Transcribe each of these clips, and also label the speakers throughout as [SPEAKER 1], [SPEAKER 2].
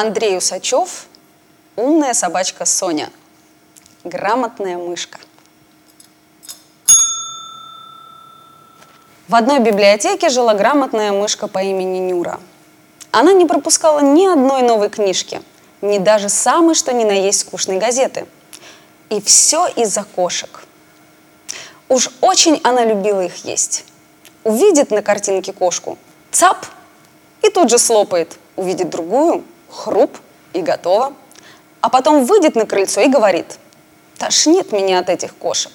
[SPEAKER 1] Андрей Усачев, умная собачка Соня, грамотная мышка. В одной библиотеке жила грамотная мышка по имени Нюра. Она не пропускала ни одной новой книжки, ни даже самой, что ни на есть скучной газеты. И все из-за кошек. Уж очень она любила их есть. Увидит на картинке кошку, цап, и тут же слопает. Увидит другую, хруп, и готово. А потом выйдет на крыльцо и говорит, тошнит меня от этих кошек.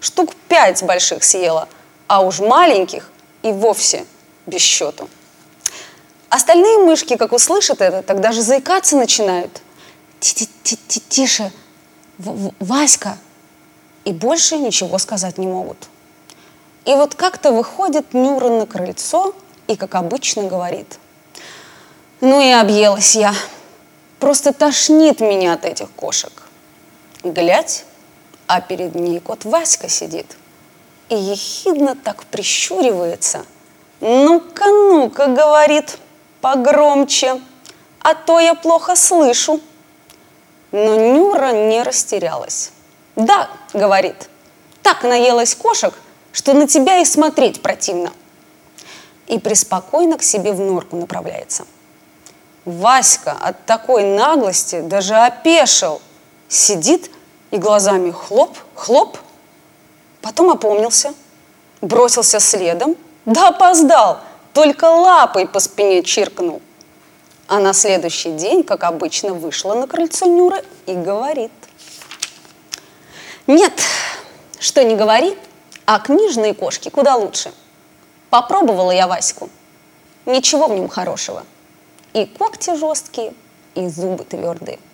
[SPEAKER 1] Штук пять больших съела – а уж маленьких и вовсе без счету. Остальные мышки, как услышат это, тогда же заикаться начинают. Тише, Васька. И больше ничего сказать не могут. И вот как-то выходит Нюра на крыльцо и, как обычно, говорит. Ну и объелась я. Просто тошнит меня от этих кошек. Глядь, а перед ней кот Васька сидит – и ехидно так прищуривается. «Ну-ка, ну-ка», — говорит, — «погромче, а то я плохо слышу». Но Нюра не растерялась. «Да», — говорит, — «так наелась кошек, что на тебя и смотреть противно». И преспокойно к себе в норку направляется. Васька от такой наглости даже опешил. Сидит и глазами хлоп, хлоп — Потом опомнился, бросился следом, да опоздал, только лапой по спине чиркнул. А на следующий день, как обычно, вышла на крыльцо Нюра и говорит. Нет, что не говори, а книжные кошки куда лучше. Попробовала я Ваську. Ничего в нем хорошего. И когти жесткие, и зубы твердые –